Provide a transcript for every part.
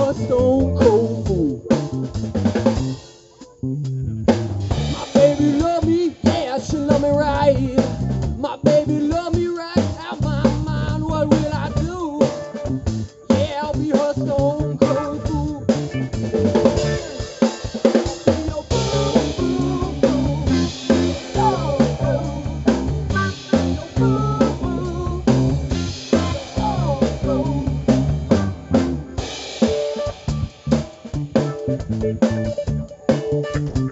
was so cool. Thank you.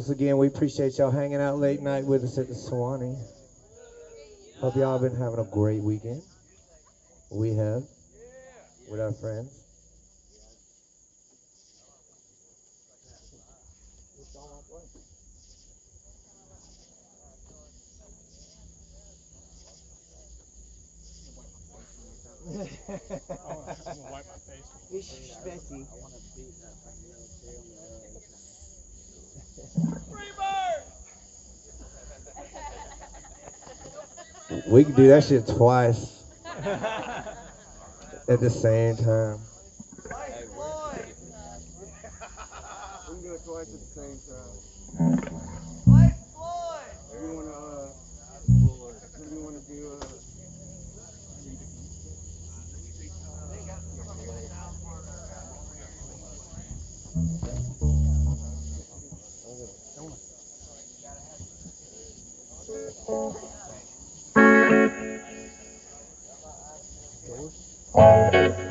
Once again, we appreciate y'all hanging out late night with us at the Suwannee. Hope y'all been having a great weekend. We have with our friends. I'm gonna wipe my face. Disrespecting. We can do that shit twice at the same time. We can do it twice at the same time. If you wanna, uh, Thank you.